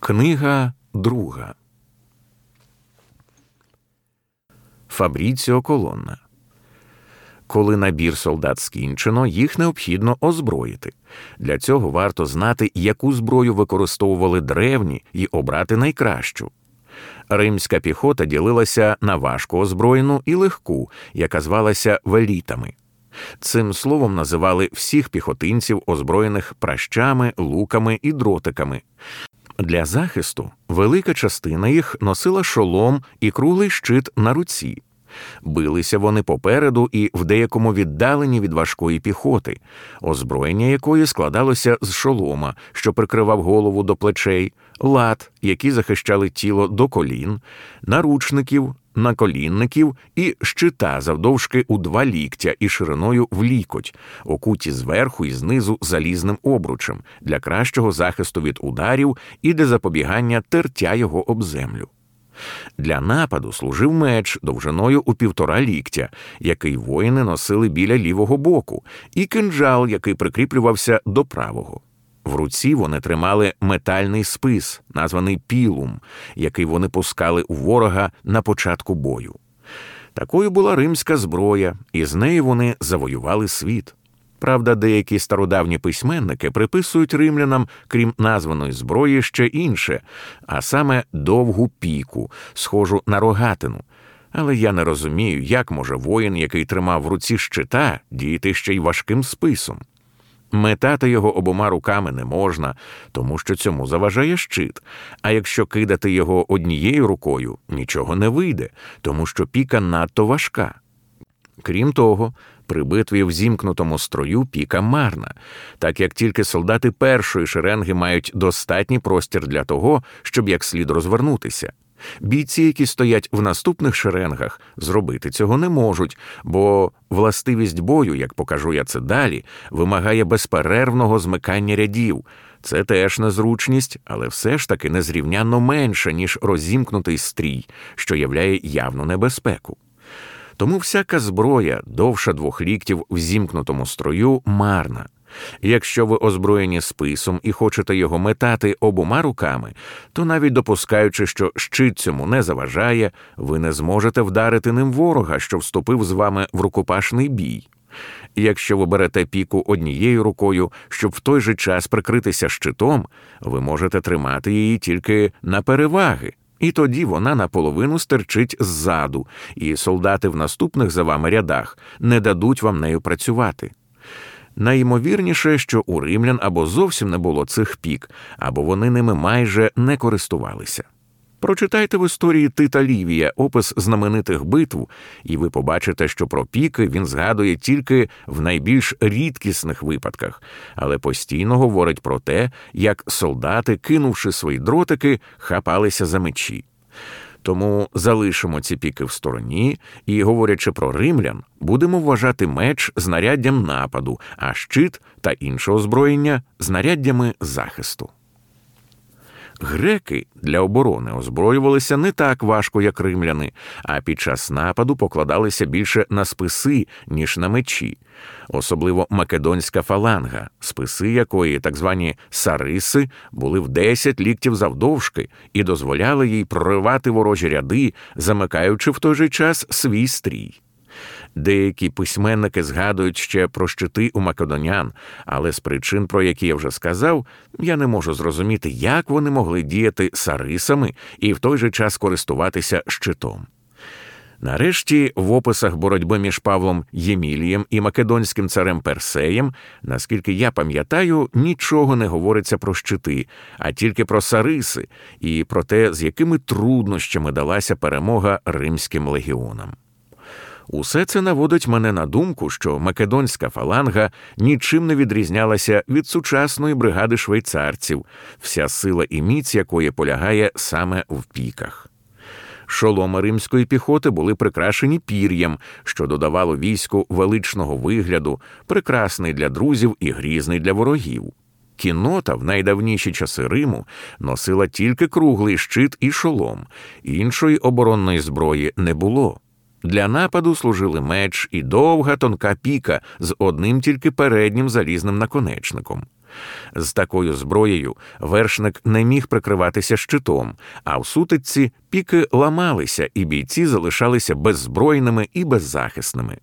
Книга друга. Фабріціо Колонна. Коли набір солдат скінчено, їх необхідно озброїти. Для цього варто знати, яку зброю використовували древні і обрати найкращу. Римська піхота ділилася на важко озброєну і легку, яка звалася велітами. Цим словом називали всіх піхотинців, озброєних пращами, луками і дротиками. Для захисту велика частина їх носила шолом і круглий щит на руці. Билися вони попереду і в деякому віддаленні від важкої піхоти, озброєння якої складалося з шолома, що прикривав голову до плечей, лад, які захищали тіло до колін, наручників, наколінників і щита завдовжки у два ліктя і шириною в лікоть, окуті зверху і знизу залізним обручем для кращого захисту від ударів і для запобігання тертя його об землю. Для нападу служив меч довжиною у півтора ліктя, який воїни носили біля лівого боку, і кинджал, який прикріплювався до правого. В руці вони тримали метальний спис, названий пілум, який вони пускали у ворога на початку бою. Такою була римська зброя, і з нею вони завоювали світ. Правда, деякі стародавні письменники приписують римлянам, крім названої зброї, ще інше, а саме довгу піку, схожу на рогатину. Але я не розумію, як може воїн, який тримав в руці щита, діяти ще й важким списом. Метати його обома руками не можна, тому що цьому заважає щит. А якщо кидати його однією рукою, нічого не вийде, тому що піка надто важка. Крім того, при битві в зімкнутому строю піка марна, так як тільки солдати першої шеренги мають достатній простір для того, щоб як слід розвернутися. Бійці, які стоять в наступних шеренгах, зробити цього не можуть, бо властивість бою, як покажу я це далі, вимагає безперервного змикання рядів. Це теж незручність, але все ж таки незрівнянно менше, ніж розімкнутий стрій, що являє явну небезпеку. Тому всяка зброя довша двох ліктів в зімкнутому строю марна. Якщо ви озброєні списом і хочете його метати обома руками, то навіть допускаючи, що щит цьому не заважає, ви не зможете вдарити ним ворога, що вступив з вами в рукопашний бій. Якщо ви берете піку однією рукою, щоб в той же час прикритися щитом, ви можете тримати її тільки на переваги. І тоді вона наполовину стерчить ззаду, і солдати в наступних за вами рядах не дадуть вам нею працювати. Найімовірніше, що у римлян або зовсім не було цих пік, або вони ними майже не користувалися. Прочитайте в історії Тита Лівія опис знаменитих битв, і ви побачите, що про піки він згадує тільки в найбільш рідкісних випадках, але постійно говорить про те, як солдати, кинувши свої дротики, хапалися за мечі. Тому залишимо ці піки в стороні і, говорячи про римлян, будемо вважати меч знаряддям нападу, а щит та інше озброєння знаряддями захисту. Греки для оборони озброювалися не так важко, як римляни, а під час нападу покладалися більше на списи, ніж на мечі, особливо македонська фаланга, списи якої, так звані сариси, були в 10 ліктів завдовжки і дозволяли їй проривати ворожі ряди, замикаючи в той же час свій стрій. Деякі письменники згадують ще про щити у македонян, але з причин, про які я вже сказав, я не можу зрозуміти, як вони могли діяти сарисами і в той же час користуватися щитом. Нарешті, в описах боротьби між Павлом Ємілієм і македонським царем Персеєм, наскільки я пам'ятаю, нічого не говориться про щити, а тільки про сариси і про те, з якими труднощами далася перемога римським легіонам. Усе це наводить мене на думку, що македонська фаланга нічим не відрізнялася від сучасної бригади швейцарців, вся сила і міць якої полягає саме в піках. Шоломи римської піхоти були прикрашені пір'ям, що додавало війську величного вигляду, прекрасний для друзів і грізний для ворогів. Кінота в найдавніші часи Риму носила тільки круглий щит і шолом, іншої оборонної зброї не було. Для нападу служили меч і довга тонка піка з одним тільки переднім залізним наконечником. З такою зброєю вершник не міг прикриватися щитом, а в сутичці піки ламалися, і бійці залишалися беззбройними і беззахисними.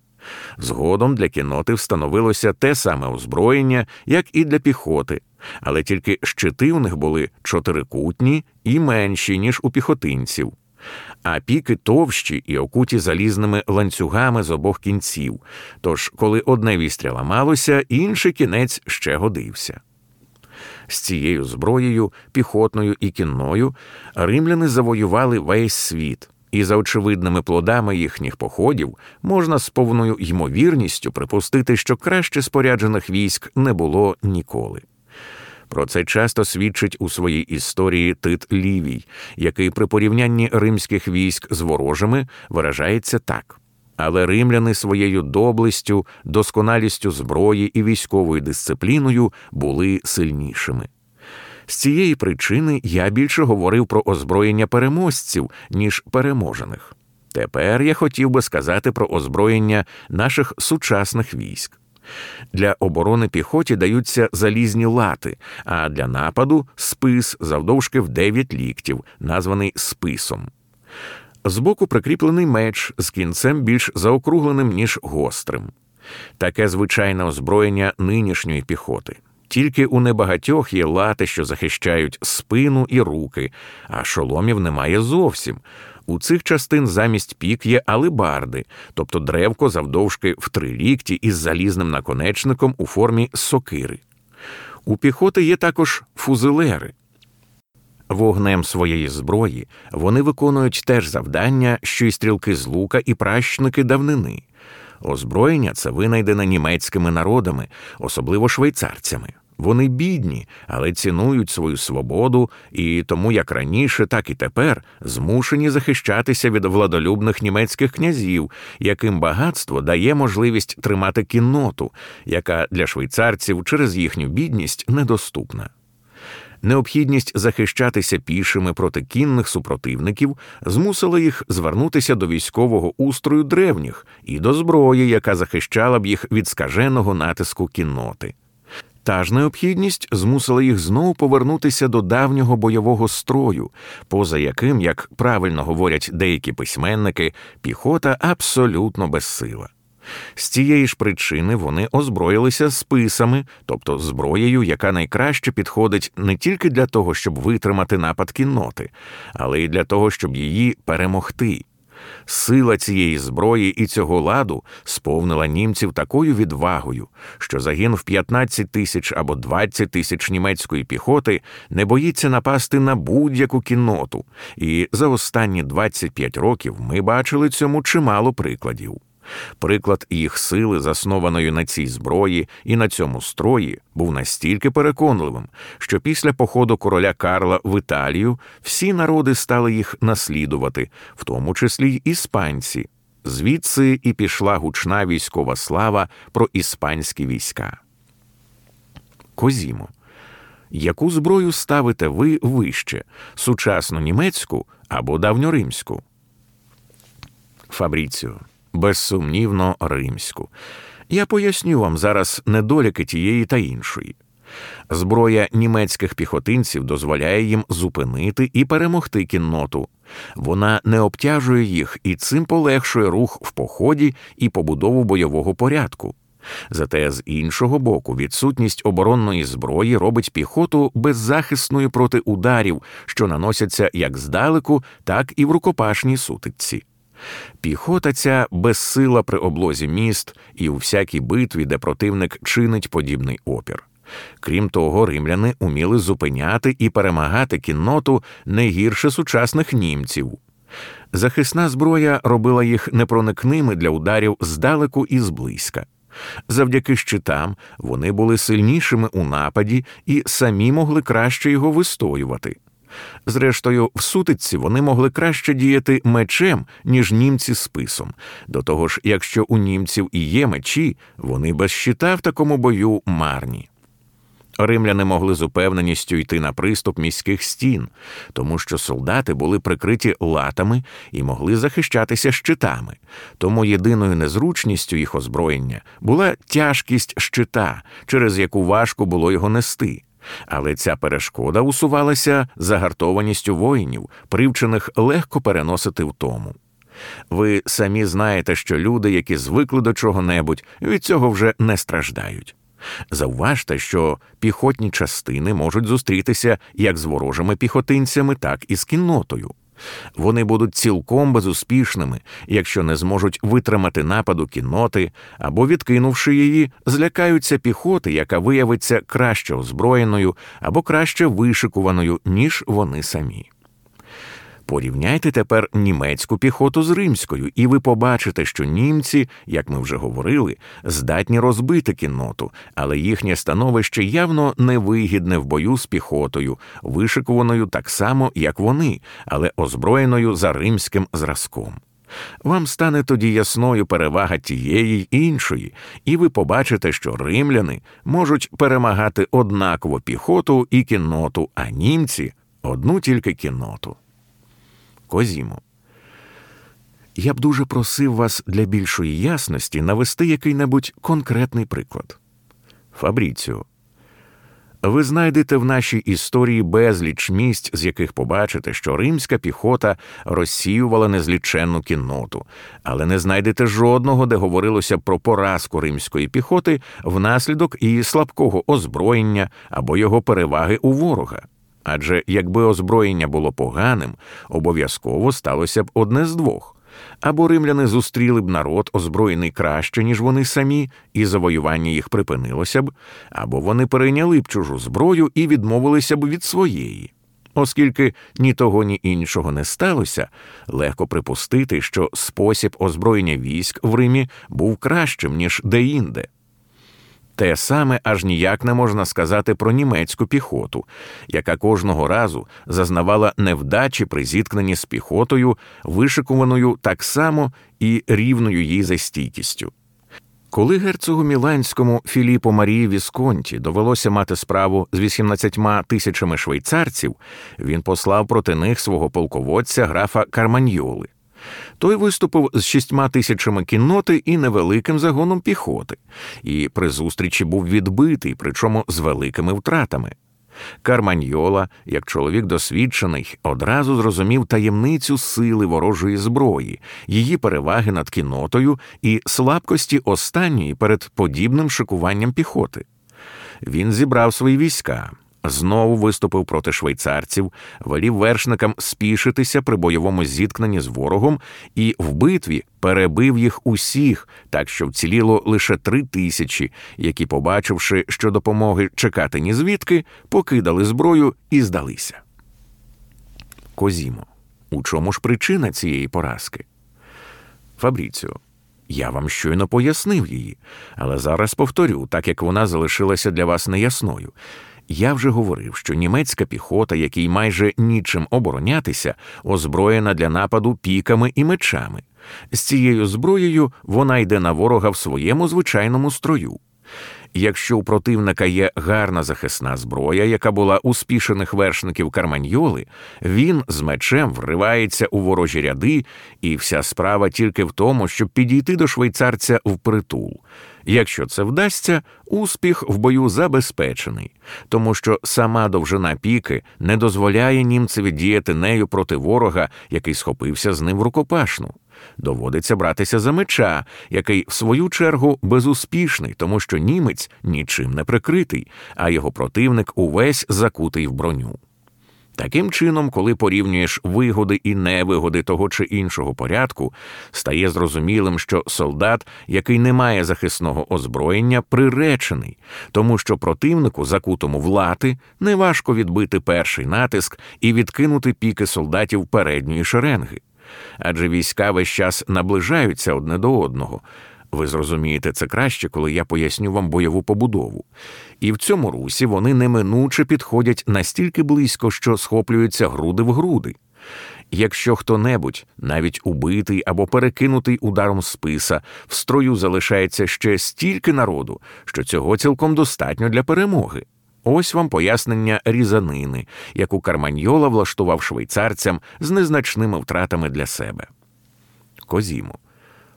Згодом для кіноти встановилося те саме озброєння, як і для піхоти, але тільки щити у них були чотирикутні і менші, ніж у піхотинців а піки товщі і окуті залізними ланцюгами з обох кінців. Тож, коли одне вістря ламалося, інший кінець ще годився. З цією зброєю, піхотною і кінною, римляни завоювали весь світ, і за очевидними плодами їхніх походів можна з повною ймовірністю припустити, що краще споряджених військ не було ніколи. Про це часто свідчить у своїй історії Тит Лівій, який при порівнянні римських військ з ворожими виражається так. Але римляни своєю доблестю, досконалістю зброї і військовою дисципліною були сильнішими. З цієї причини я більше говорив про озброєння переможців, ніж переможених. Тепер я хотів би сказати про озброєння наших сучасних військ. Для оборони піхоті даються залізні лати, а для нападу спис завдовжки в 9 ліктів, названий списом. Збоку прикріплений меч з кінцем більш заокругленим, ніж гострим. Таке звичайне озброєння нинішньої піхоти. Тільки у небагатьох є лати, що захищають спину і руки, а шоломів немає зовсім. У цих частин замість пік є алибарди, тобто древко завдовжки в три лікті із залізним наконечником у формі сокири. У піхоти є також фузелери. Вогнем своєї зброї вони виконують теж завдання, що й стрілки з лука і пращники давнини. Озброєння це винайдене німецькими народами, особливо швейцарцями. Вони бідні, але цінують свою свободу і тому, як раніше, так і тепер змушені захищатися від владолюбних німецьких князів, яким багатство дає можливість тримати кінноту, яка для швейцарців через їхню бідність недоступна. Необхідність захищатися пішими проти кінних супротивників змусила їх звернутися до військового устрою древніх і до зброї, яка захищала б їх від скаженого натиску кінноти. Та ж необхідність змусила їх знову повернутися до давнього бойового строю, поза яким, як правильно говорять деякі письменники, піхота абсолютно безсила. З цієї ж причини вони озброїлися списами, тобто зброєю, яка найкраще підходить не тільки для того, щоб витримати напад кінноти, але й для того, щоб її перемогти. Сила цієї зброї і цього ладу сповнила німців такою відвагою, що загін в 15 тисяч або 20 тисяч німецької піхоти не боїться напасти на будь-яку кінноту, і за останні 25 років ми бачили цьому чимало прикладів. Приклад їх сили, заснованої на цій зброї і на цьому строї, був настільки переконливим, що після походу короля Карла в Італію всі народи стали їх наслідувати, в тому числі й іспанці. Звідси і пішла гучна військова слава про іспанські війська. Козімо. Яку зброю ставите ви вище сучасну німецьку або давньоримську? Фабріціо безсумнівно римську. Я поясню вам зараз недоліки тієї та іншої. Зброя німецьких піхотинців дозволяє їм зупинити і перемогти кінноту. Вона не обтяжує їх і цим полегшує рух в поході і побудову бойового порядку. Зате з іншого боку, відсутність оборонної зброї робить піхоту беззахисною проти ударів, що наносяться як здалеку, так і в рукопашній сутичці. Піхота ця безсила при облозі міст і у всякій битві, де противник чинить подібний опір. Крім того, римляни уміли зупиняти і перемагати кінноту не гірше сучасних німців. Захисна зброя робила їх непроникними для ударів здалеку і зблизька. Завдяки щитам вони були сильнішими у нападі і самі могли краще його вистоювати. Зрештою, в сутичці вони могли краще діяти мечем, ніж німці списом. До того ж, якщо у німців і є мечі, вони без щита в такому бою марні. Римляни могли з упевненістю йти на приступ міських стін, тому що солдати були прикриті латами і могли захищатися щитами. Тому єдиною незручністю їх озброєння була тяжкість щита, через яку важко було його нести. Але ця перешкода усувалася загартованістю воїнів, привчених легко переносити втому. Ви самі знаєте, що люди, які звикли до чого-небудь, від цього вже не страждають. Зауважте, що піхотні частини можуть зустрітися як з ворожими піхотинцями, так і з кіннотою. Вони будуть цілком безуспішними, якщо не зможуть витримати нападу кінноти або, відкинувши її, злякаються піхоти, яка виявиться краще озброєною або краще вишикуваною, ніж вони самі. Порівняйте тепер німецьку піхоту з римською, і ви побачите, що німці, як ми вже говорили, здатні розбити кінноту, але їхнє становище явно невигідне в бою з піхотою, вишикуваною так само, як вони, але озброєною за римським зразком. Вам стане тоді ясною перевага тієї й іншої, і ви побачите, що римляни можуть перемагати однаково піхоту і кінноту, а німці одну тільки кінноту. Козімо. Я б дуже просив вас для більшої ясності навести який-небудь конкретний приклад. Фабріціо. Ви знайдете в нашій історії безліч місць, з яких побачите, що римська піхота розсіювала незліченну кінноту, але не знайдете жодного, де говорилося про поразку римської піхоти внаслідок її слабкого озброєння або його переваги у ворога. Адже якби озброєння було поганим, обов'язково сталося б одне з двох. Або римляни зустріли б народ, озброєний краще, ніж вони самі, і завоювання їх припинилося б, або вони перейняли б чужу зброю і відмовилися б від своєї. Оскільки ні того, ні іншого не сталося, легко припустити, що спосіб озброєння військ в Римі був кращим, ніж деінде. Те саме аж ніяк не можна сказати про німецьку піхоту, яка кожного разу зазнавала невдачі при зіткненні з піхотою, вишикуваною так само і рівною їй за стійкістю. Коли герцогу Міланському Філіпу Марії Вісконті довелося мати справу з 18 тисячами швейцарців, він послав проти них свого полководця графа Карманьоли. Той виступив з шістьма тисячами кінноти і невеликим загоном піхоти, і при зустрічі був відбитий, причому з великими втратами. Карманьола, як чоловік досвідчений, одразу зрозумів таємницю сили ворожої зброї, її переваги над кіннотою і слабкості останньої перед подібним шикуванням піхоти. Він зібрав свої війська, знову виступив проти швейцарців, велів вершникам спішитися при бойовому зіткненні з ворогом і в битві перебив їх усіх, так що вціліло лише три тисячі, які, побачивши, що допомоги чекати ні звідки, покидали зброю і здалися. Козімо. У чому ж причина цієї поразки? Фабріціо. Я вам щойно пояснив її, але зараз повторю, так як вона залишилася для вас неясною. Я вже говорив, що німецька піхота, якій майже нічим оборонятися, озброєна для нападу піками і мечами. З цією зброєю вона йде на ворога в своєму звичайному строю. Якщо у противника є гарна захисна зброя, яка була у спішених вершників Карманьоли, він з мечем вривається у ворожі ряди, і вся справа тільки в тому, щоб підійти до швейцарця впритул. Якщо це вдасться, успіх в бою забезпечений, тому що сама довжина піки не дозволяє німцеві діяти нею проти ворога, який схопився з ним в рукопашну. Доводиться братися за меча, який, в свою чергу, безуспішний, тому що німець нічим не прикритий, а його противник увесь закутий в броню. Таким чином, коли порівнюєш вигоди і невигоди того чи іншого порядку, стає зрозумілим, що солдат, який не має захисного озброєння, приречений, тому що противнику, закутому в лати, неважко відбити перший натиск і відкинути піки солдатів передньої шеренги. Адже війська весь час наближаються одне до одного. Ви зрозумієте це краще, коли я поясню вам бойову побудову. І в цьому русі вони неминуче підходять настільки близько, що схоплюються груди в груди. Якщо хто небудь, навіть убитий або перекинутий ударом списа, в строю залишається ще стільки народу, що цього цілком достатньо для перемоги. ось вам пояснення різанини, яку Карманьола влаштував швейцарцям з незначними втратами для себе. Козімо.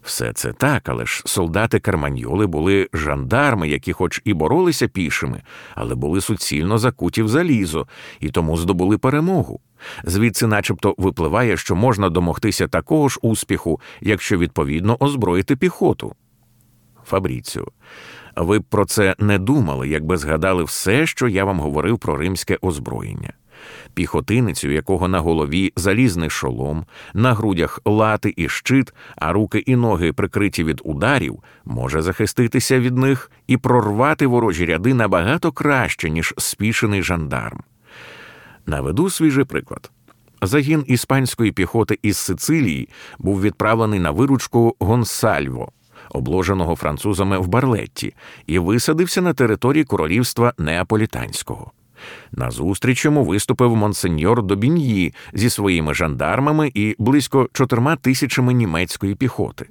Все це так, але ж солдати Карманьоли були жандарми, які, хоч і боролися пішими, але були суцільно закуті в залізо і тому здобули перемогу. Звідси, начебто, випливає, що можна домогтися такого ж успіху, якщо відповідно озброїти піхоту. Фабріцю, ви б про це не думали, якби згадали все, що я вам говорив про римське озброєння. Піхотинець, у якого на голові залізний шолом, на грудях лати і щит, а руки і ноги прикриті від ударів, може захиститися від них і прорвати ворожі ряди набагато краще, ніж спішений жандарм. Наведу свіжий приклад. Загін іспанської піхоти із Сицилії був відправлений на виручку Гонсальво, обложеного французами в Барлетті, і висадився на території королівства Неаполітанського. Назустріч йому виступив монсеньор Добіньї зі своїми жандармами і близько чотирма тисячами німецької піхоти.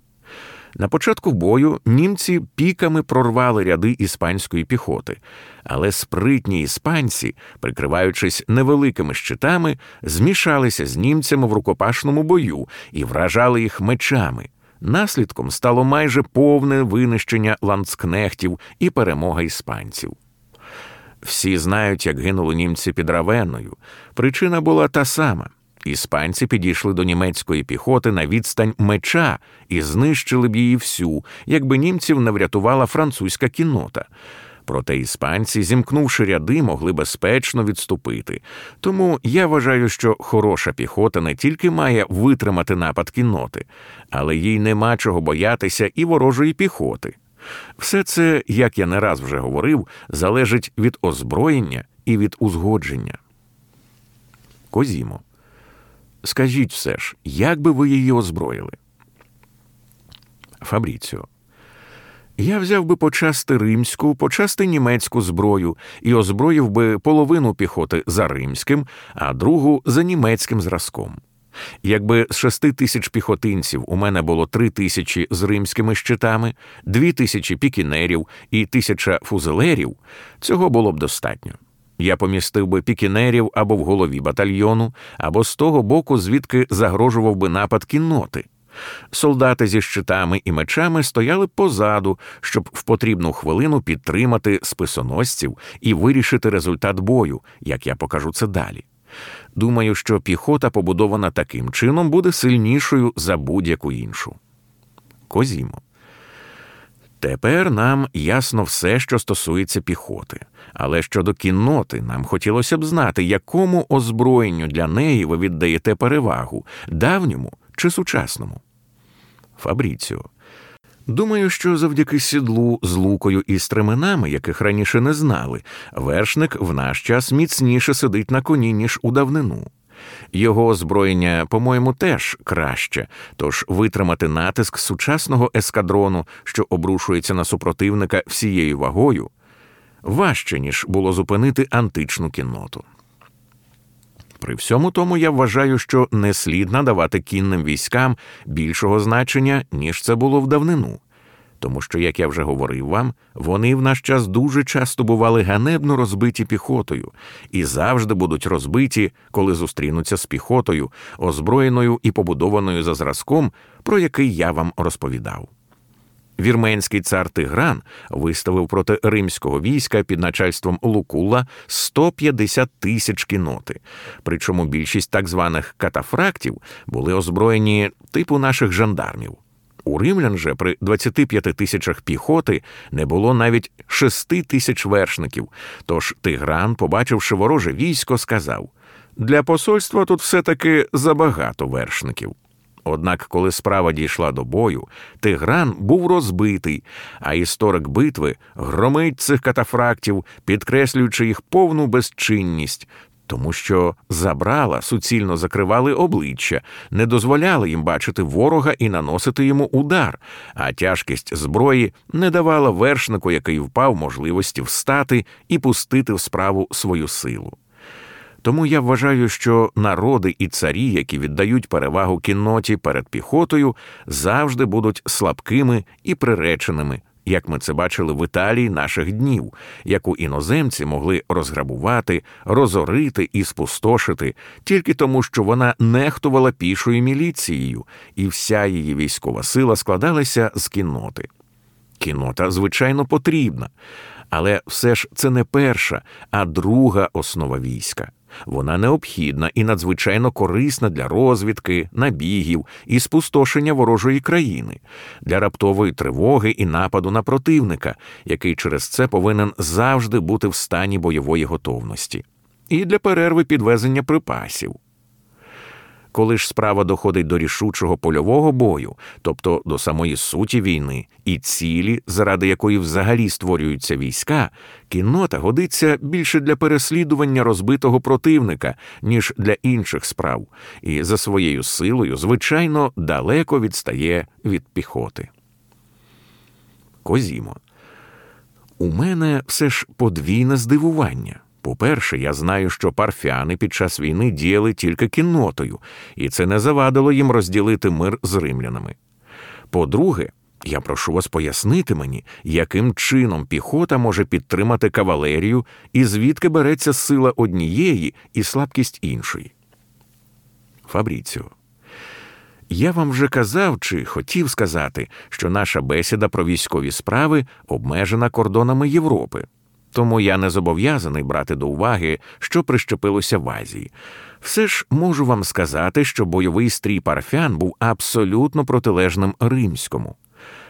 На початку бою німці піками прорвали ряди іспанської піхоти, але спритні іспанці, прикриваючись невеликими щитами, змішалися з німцями в рукопашному бою і вражали їх мечами. Наслідком стало майже повне винищення ланцкнехтів і перемога іспанців. Всі знають, як гинули німці під Равенною. Причина була та сама. Іспанці підійшли до німецької піхоти на відстань меча і знищили б її всю, якби німців не врятувала французька кіннота. Проте іспанці, зімкнувши ряди, могли безпечно відступити. Тому я вважаю, що хороша піхота не тільки має витримати напад кінноти, але їй нема чого боятися і ворожої піхоти. Все це, як я не раз вже говорив, залежить від озброєння і від узгодження. Козімо. Скажіть все ж, як би ви її озброїли? Фабріціо. Я взяв би почасти римську, почасти німецьку зброю і озброїв би половину піхоти за римським, а другу за німецьким зразком. Якби з шести тисяч піхотинців у мене було три тисячі з римськими щитами, дві тисячі пікінерів і тисяча фузелерів, цього було б достатньо. Я помістив би пікінерів або в голові батальйону, або з того боку, звідки загрожував би напад кінноти. Солдати зі щитами і мечами стояли позаду, щоб в потрібну хвилину підтримати списоносців і вирішити результат бою, як я покажу це далі. Думаю, що піхота, побудована таким чином, буде сильнішою за будь-яку іншу. Козімо. Тепер нам ясно все, що стосується піхоти. Але щодо кінноти, нам хотілося б знати, якому озброєнню для неї ви віддаєте перевагу давньому чи сучасному. Фабріціо. Думаю, що завдяки сідлу з лукою і стременами, яких раніше не знали, вершник в наш час міцніше сидить на коні, ніж у давнину. Його озброєння, по-моєму, теж краще, тож витримати натиск сучасного ескадрону, що обрушується на супротивника всією вагою, важче, ніж було зупинити античну кінноту. При всьому тому я вважаю, що не слід надавати кінним військам більшого значення, ніж це було в давнину. Тому що, як я вже говорив вам, вони в наш час дуже часто бували ганебно розбиті піхотою і завжди будуть розбиті, коли зустрінуться з піхотою, озброєною і побудованою за зразком, про який я вам розповідав. Вірменський цар Тигран виставив проти римського війська під начальством Лукула 150 тисяч кіноти. Причому більшість так званих катафрактів були озброєні типу наших жандармів. У римлян же при 25 тисячах піхоти не було навіть 6 тисяч вершників. Тож Тигран, побачивши вороже військо, сказав: для посольства тут все таки забагато вершників. Однак, коли справа дійшла до бою, Тигран був розбитий, а історик битви громить цих катафрактів, підкреслюючи їх повну безчинність, тому що забрала суцільно закривали обличчя, не дозволяли їм бачити ворога і наносити йому удар, а тяжкість зброї не давала вершнику, який впав можливості встати і пустити в справу свою силу. Тому я вважаю, що народи і царі, які віддають перевагу кінноті перед піхотою, завжди будуть слабкими і приреченими як ми це бачили в Італії наших днів, яку іноземці могли розграбувати, розорити і спустошити тільки тому, що вона нехтувала пішою міліцією, і вся її військова сила складалася з кінноти. Кінота, звичайно, потрібна, але все ж це не перша, а друга основа війська. Вона необхідна і надзвичайно корисна для розвідки, набігів і спустошення ворожої країни, для раптової тривоги і нападу на противника, який через це повинен завжди бути в стані бойової готовності, і для перерви підвезення припасів. Коли ж справа доходить до рішучого польового бою, тобто до самої суті війни і цілі, заради якої взагалі створюються війська, кіннота годиться більше для переслідування розбитого противника, ніж для інших справ, і за своєю силою, звичайно, далеко відстає від піхоти. Козімо. У мене все ж подвійне здивування. По-перше, я знаю, що парфяни під час війни діяли тільки кіннотою, і це не завадило їм розділити мир з римлянами. По-друге, я прошу вас пояснити мені, яким чином піхота може підтримати кавалерію і звідки береться сила однієї і слабкість іншої. Фабріціо. Я вам вже казав чи хотів сказати, що наша бесіда про військові справи обмежена кордонами Європи тому я не зобов'язаний брати до уваги, що прищепилося в Азії. Все ж можу вам сказати, що бойовий стрій парфян був абсолютно протилежним римському.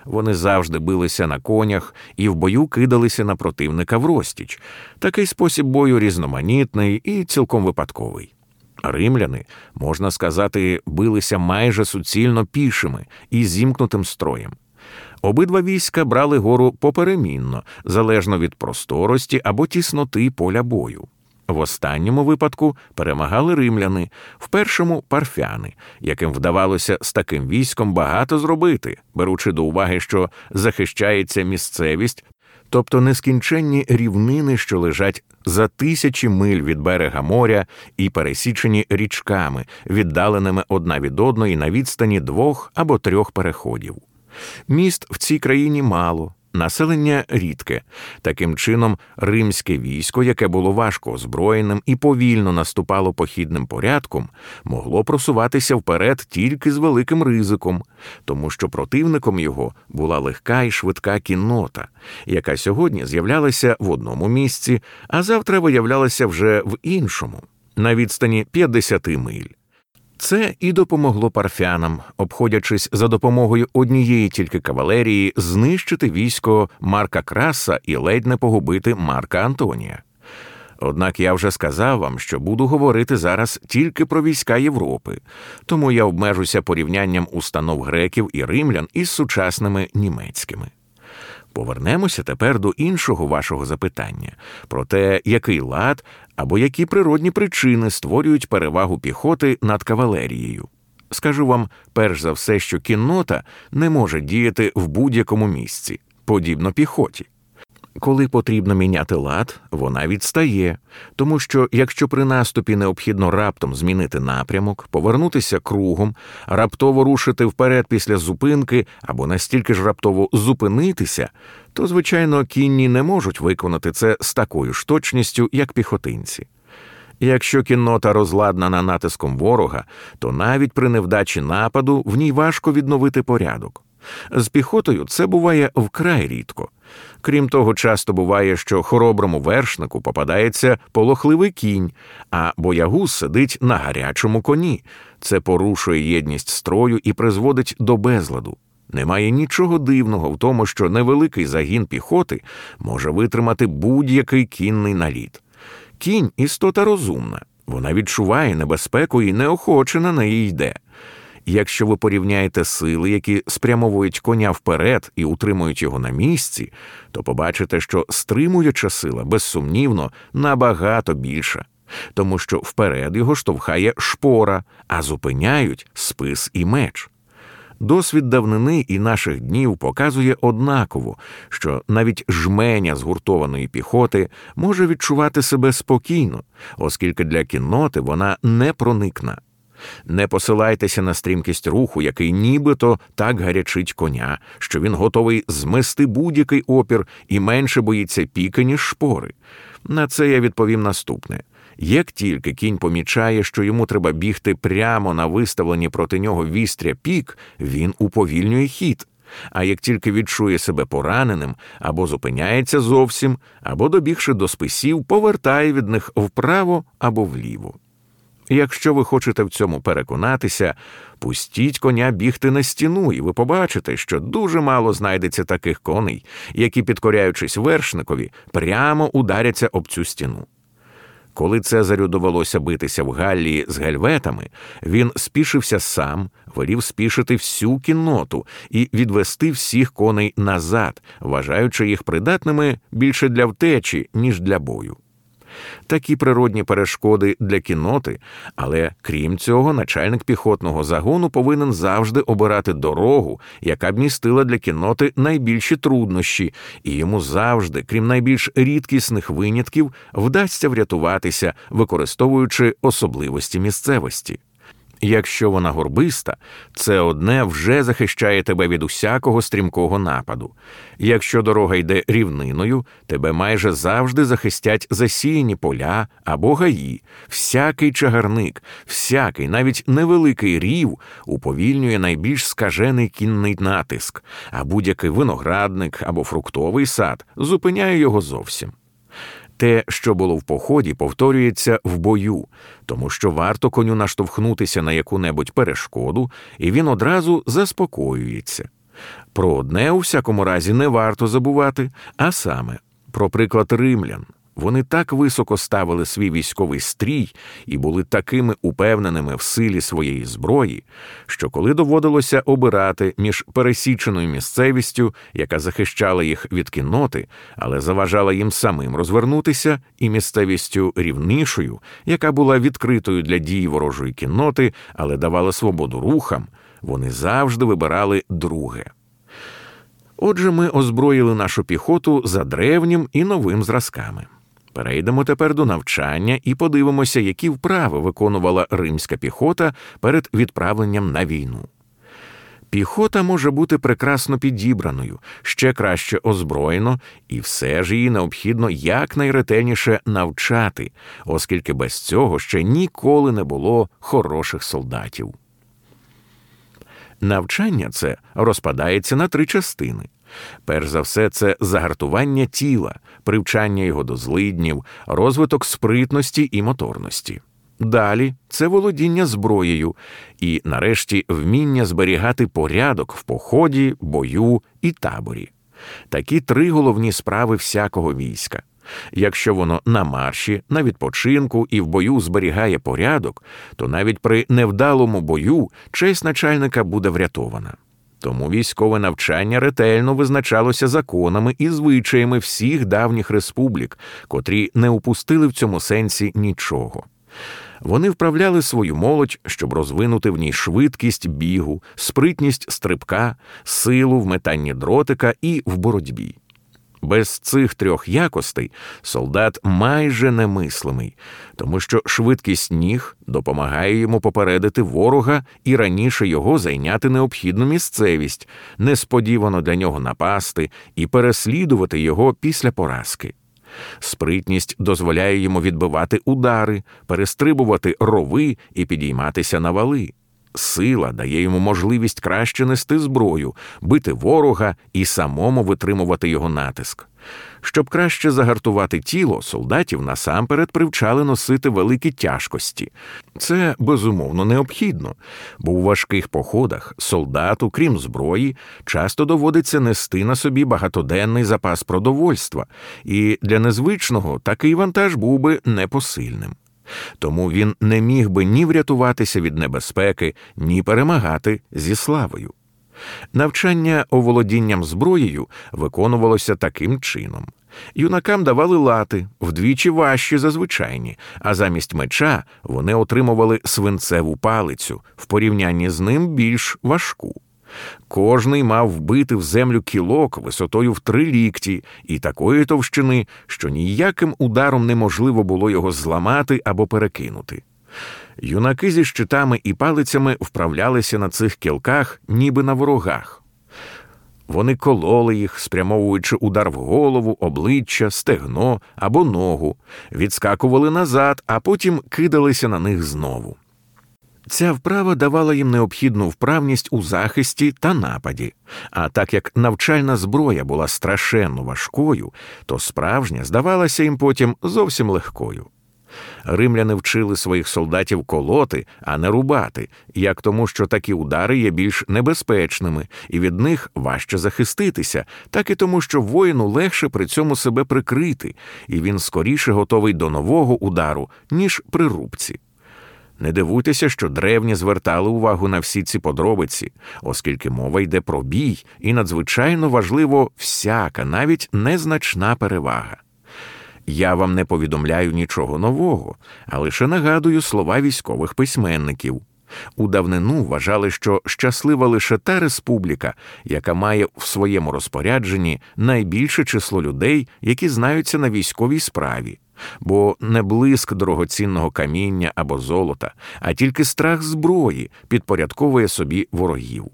Вони завжди билися на конях і в бою кидалися на противника в розтіч. Такий спосіб бою різноманітний і цілком випадковий. Римляни, можна сказати, билися майже суцільно пішими і зімкнутим строєм. Обидва війська брали гору поперемінно, залежно від просторості або тісноти поля бою. В останньому випадку перемагали римляни, в першому парфяни, яким вдавалося з таким військом багато зробити, беручи до уваги, що захищається місцевість, тобто нескінченні рівнини, що лежать за тисячі миль від берега моря і пересічені річками, віддаленими одна від одної на відстані двох або трьох переходів. Міст в цій країні мало, населення рідке. Таким чином, римське військо, яке було важко озброєним і повільно наступало похідним порядком, могло просуватися вперед тільки з великим ризиком, тому що противником його була легка і швидка кіннота, яка сьогодні з'являлася в одному місці, а завтра виявлялася вже в іншому, на відстані 50 миль. Це і допомогло парфянам, обходячись за допомогою однієї тільки кавалерії, знищити військо Марка Краса і ледь не погубити Марка Антонія. Однак я вже сказав вам, що буду говорити зараз тільки про війська Європи, тому я обмежуся порівнянням установ греків і римлян із сучасними німецькими. Повернемося тепер до іншого вашого запитання про те, який лад або які природні причини створюють перевагу піхоти над кавалерією. Скажу вам перш за все, що кіннота не може діяти в будь-якому місці, подібно піхоті. Коли потрібно міняти лад, вона відстає, тому що якщо при наступі необхідно раптом змінити напрямок, повернутися кругом, раптово рушити вперед після зупинки або настільки ж раптово зупинитися, то, звичайно, кінні не можуть виконати це з такою ж точністю, як піхотинці. Якщо кіннота розладнана натиском ворога, то навіть при невдачі нападу в ній важко відновити порядок. З піхотою це буває вкрай рідко. Крім того, часто буває, що хороброму вершнику попадається полохливий кінь, а боягуз сидить на гарячому коні. Це порушує єдність строю і призводить до безладу. Немає нічого дивного в тому, що невеликий загін піхоти може витримати будь-який кінний наліт. Кінь істота розумна, вона відчуває небезпеку і неохоче на неї йде. Якщо ви порівняєте сили, які спрямовують коня вперед і утримують його на місці, то побачите, що стримуюча сила безсумнівно набагато більша, тому що вперед його штовхає шпора, а зупиняють спис і меч. Досвід давнини і наших днів показує однаково, що навіть жменя згуртованої піхоти може відчувати себе спокійно, оскільки для кінноти вона не проникна. Не посилайтеся на стрімкість руху, який нібито так гарячить коня, що він готовий змести будь-який опір і менше боїться піки, ніж шпори. На це я відповім наступне. Як тільки кінь помічає, що йому треба бігти прямо на виставлені проти нього вістря пік, він уповільнює хід. А як тільки відчує себе пораненим, або зупиняється зовсім, або, добігши до списів, повертає від них вправо або вліво. Якщо ви хочете в цьому переконатися, пустіть коня бігти на стіну, і ви побачите, що дуже мало знайдеться таких коней, які, підкоряючись вершникові, прямо ударяться об цю стіну. Коли Цезарю довелося битися в Галлії з гальветами, він спішився сам, волів спішити всю кінноту і відвести всіх коней назад, вважаючи їх придатними більше для втечі, ніж для бою такі природні перешкоди для кіноти, але крім цього, начальник піхотного загону повинен завжди обирати дорогу, яка б містила для кіноти найбільші труднощі, і йому завжди, крім найбільш рідкісних винятків, вдасться врятуватися, використовуючи особливості місцевості. Якщо вона горбиста, це одне вже захищає тебе від усякого стрімкого нападу. Якщо дорога йде рівниною, тебе майже завжди захистять засіяні поля або гаї, всякий чагарник, всякий, навіть невеликий рів уповільнює найбільш скажений кінний натиск, а будь-який виноградник або фруктовий сад зупиняє його зовсім. Те, що було в поході, повторюється в бою, тому що варто коню наштовхнутися на яку-небудь перешкоду, і він одразу заспокоюється. Про одне у всякому разі не варто забувати, а саме про приклад римлян. Вони так високо ставили свій військовий стрій і були такими упевненими в силі своєї зброї, що коли доводилося обирати між пересіченою місцевістю, яка захищала їх від кінноти, але заважала їм самим розвернутися, і місцевістю рівнішою, яка була відкритою для дії ворожої кінноти, але давала свободу рухам, вони завжди вибирали друге. Отже, ми озброїли нашу піхоту за древнім і новим зразками. Перейдемо тепер до навчання і подивимося, які вправи виконувала римська піхота перед відправленням на війну. Піхота може бути прекрасно підібраною, ще краще озброєно, і все ж її необхідно якнайретельніше навчати, оскільки без цього ще ніколи не було хороших солдатів. Навчання це розпадається на три частини. Перш за все, це загартування тіла, привчання його до злиднів, розвиток спритності і моторності. Далі це володіння зброєю, і, нарешті, вміння зберігати порядок в поході, бою і таборі. Такі три головні справи всякого війська. Якщо воно на марші, на відпочинку і в бою зберігає порядок, то навіть при невдалому бою честь начальника буде врятована. Тому військове навчання ретельно визначалося законами і звичаями всіх давніх республік, котрі не упустили в цьому сенсі нічого. Вони вправляли свою молодь, щоб розвинути в ній швидкість бігу, спритність стрибка, силу в метанні дротика і в боротьбі. Без цих трьох якостей солдат майже немислимий, тому що швидкість ніг допомагає йому попередити ворога і раніше його зайняти необхідну місцевість, несподівано для нього напасти і переслідувати його після поразки. Спритність дозволяє йому відбивати удари, перестрибувати рови і підійматися на вали. Сила дає йому можливість краще нести зброю, бити ворога і самому витримувати його натиск. Щоб краще загартувати тіло, солдатів насамперед привчали носити великі тяжкості. Це безумовно необхідно, бо у важких походах солдату, крім зброї, часто доводиться нести на собі багатоденний запас продовольства, і для незвичного такий вантаж був би непосильним тому він не міг би ні врятуватися від небезпеки, ні перемагати зі славою. Навчання оволодінням зброєю виконувалося таким чином. Юнакам давали лати вдвічі важчі за звичайні, а замість меча вони отримували свинцеву палицю в порівнянні з ним більш важку. Кожний мав вбити в землю кілок висотою в три лікті і такої товщини, що ніяким ударом неможливо було його зламати або перекинути. Юнаки зі щитами і палицями вправлялися на цих кілках, ніби на ворогах. Вони кололи їх, спрямовуючи удар в голову, обличчя, стегно або ногу, відскакували назад, а потім кидалися на них знову. Ця вправа давала їм необхідну вправність у захисті та нападі, а так як навчальна зброя була страшенно важкою, то справжня здавалася їм потім зовсім легкою. Римляни вчили своїх солдатів колоти, а не рубати, як тому, що такі удари є більш небезпечними, і від них важче захиститися, так і тому, що воїну легше при цьому себе прикрити, і він скоріше готовий до нового удару, ніж при рубці. Не дивуйтеся, що древні звертали увагу на всі ці подробиці, оскільки мова йде про бій, і надзвичайно важливо всяка, навіть незначна перевага. Я вам не повідомляю нічого нового, а лише нагадую слова військових письменників. У давнину вважали, що щаслива лише та республіка, яка має в своєму розпорядженні найбільше число людей, які знаються на військовій справі, бо не блиск дорогоцінного каміння або золота, а тільки страх зброї підпорядковує собі ворогів.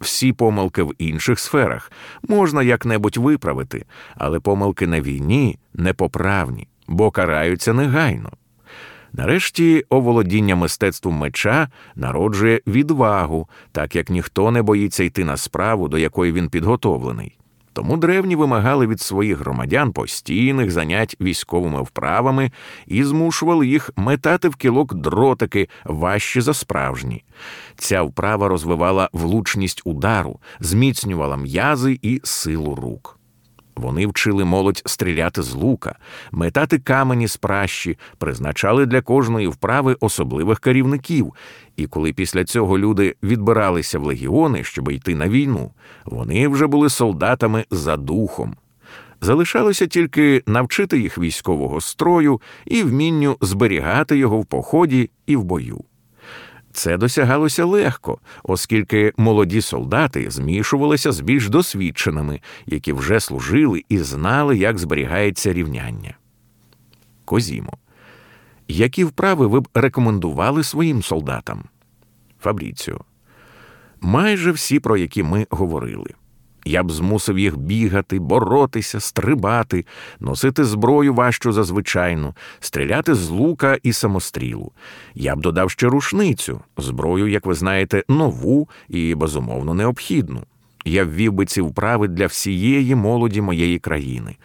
Всі помилки в інших сферах можна як-небудь виправити, але помилки на війні непоправні, бо караються негайно. Нарешті оволодіння мистецтвом меча народжує відвагу, так як ніхто не боїться йти на справу, до якої він підготовлений. Тому древні вимагали від своїх громадян постійних занять військовими вправами і змушували їх метати в кілок дротики важчі за справжні. Ця вправа розвивала влучність удару, зміцнювала м'язи і силу рук. Вони вчили молодь стріляти з лука, метати камені з пращі, призначали для кожної вправи особливих керівників, і коли після цього люди відбиралися в легіони, щоб йти на війну, вони вже були солдатами за духом. Залишалося тільки навчити їх військового строю і вмінню зберігати його в поході і в бою. Це досягалося легко, оскільки молоді солдати змішувалися з більш досвідченими, які вже служили і знали, як зберігається рівняння. Козімо. Які вправи ви б рекомендували своїм солдатам? Фабріціо. Майже всі, про які ми говорили. Я б змусив їх бігати, боротися, стрибати, носити зброю важчу за звичайну, стріляти з лука і самострілу. Я б додав ще рушницю, зброю, як ви знаєте, нову і безумовно необхідну. Я ввів би ці вправи для всієї молоді моєї країни,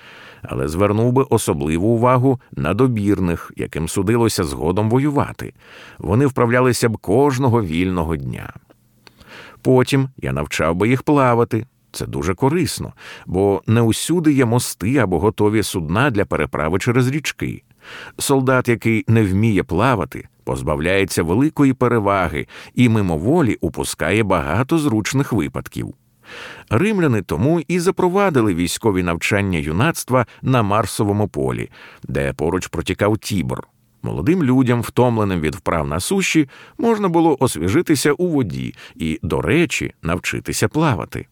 але звернув би особливу увагу на добірних, яким судилося згодом воювати. Вони вправлялися б кожного вільного дня. Потім я навчав би їх плавати, це дуже корисно, бо не усюди є мости або готові судна для переправи через річки. Солдат, який не вміє плавати, позбавляється великої переваги і мимоволі упускає багато зручних випадків. Римляни тому і запровадили військові навчання юнацтва на Марсовому полі, де поруч протікав Тібр. Молодим людям, втомленим від вправ на суші, можна було освіжитися у воді і, до речі, навчитися плавати.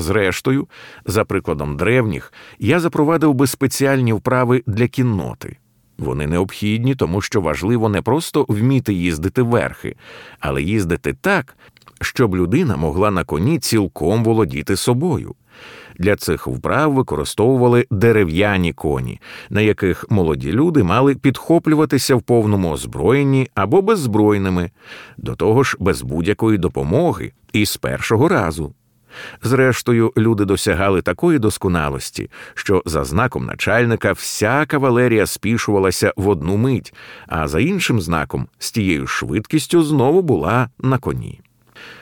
Зрештою, за прикладом древніх, я запровадив би спеціальні вправи для кінноти. Вони необхідні, тому що важливо не просто вміти їздити верхи, але їздити так, щоб людина могла на коні цілком володіти собою. Для цих вправ використовували дерев'яні коні, на яких молоді люди мали підхоплюватися в повному озброєнні або беззбройними, до того ж без будь-якої допомоги і з першого разу. Зрештою, люди досягали такої досконалості, що за знаком начальника вся кавалерія спішувалася в одну мить, а за іншим знаком з тією швидкістю знову була на коні.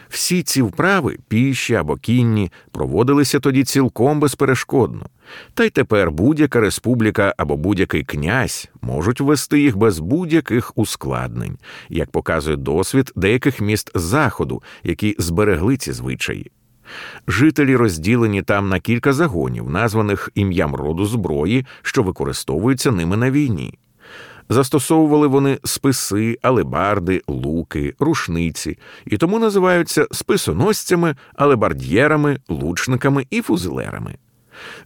Всі ці вправи, піші або кінні, проводилися тоді цілком безперешкодно, та й тепер будь-яка республіка або будь-який князь можуть ввести їх без будь-яких ускладнень, як показує досвід деяких міст заходу, які зберегли ці звичаї. Жителі розділені там на кілька загонів, названих ім'ям роду зброї, що використовуються ними на війні. Застосовували вони списи, алебарди, луки, рушниці і тому називаються списоносцями, алебардьєрами, лучниками і фузелерами.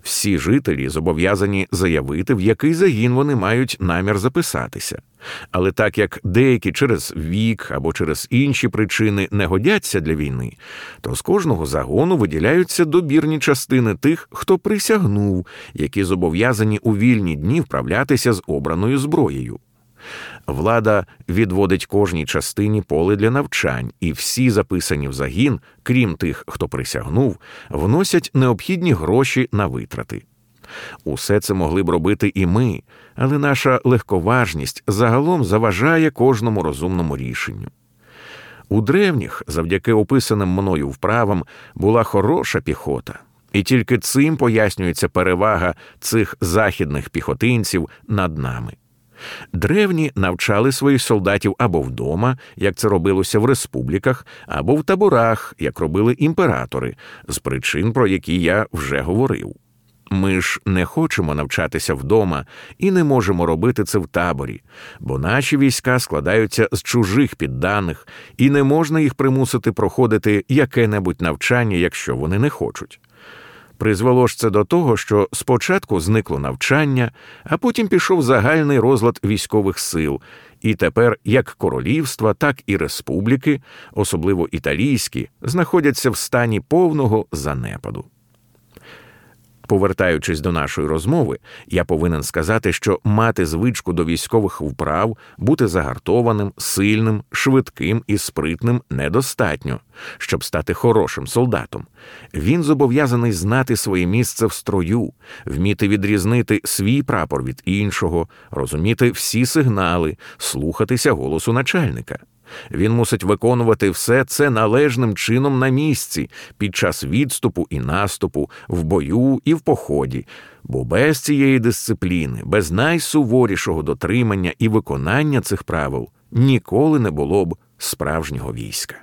Всі жителі зобов'язані заявити, в який загін вони мають намір записатися. Але так як деякі через вік або через інші причини не годяться для війни, то з кожного загону виділяються добірні частини тих, хто присягнув, які зобов'язані у вільні дні вправлятися з обраною зброєю. Влада відводить кожній частині поле для навчань, і всі записані в загін, крім тих, хто присягнув, вносять необхідні гроші на витрати. Усе це могли б робити і ми, але наша легковажність загалом заважає кожному розумному рішенню. У древніх, завдяки описаним мною вправам, була хороша піхота, і тільки цим пояснюється перевага цих західних піхотинців над нами. Древні навчали своїх солдатів або вдома, як це робилося в республіках, або в таборах, як робили імператори, з причин, про які я вже говорив. Ми ж не хочемо навчатися вдома і не можемо робити це в таборі, бо наші війська складаються з чужих підданих, і не можна їх примусити проходити яке-небудь навчання, якщо вони не хочуть. Призвело ж це до того, що спочатку зникло навчання, а потім пішов загальний розлад військових сил, і тепер як королівства, так і республіки, особливо італійські, знаходяться в стані повного занепаду. Повертаючись до нашої розмови, я повинен сказати, що мати звичку до військових вправ, бути загартованим, сильним, швидким і спритним недостатньо, щоб стати хорошим солдатом. Він зобов'язаний знати своє місце в строю, вміти відрізнити свій прапор від іншого, розуміти всі сигнали, слухатися голосу начальника. Він мусить виконувати все це належним чином на місці під час відступу і наступу, в бою і в поході, бо без цієї дисципліни, без найсуворішого дотримання і виконання цих правил ніколи не було б справжнього війська.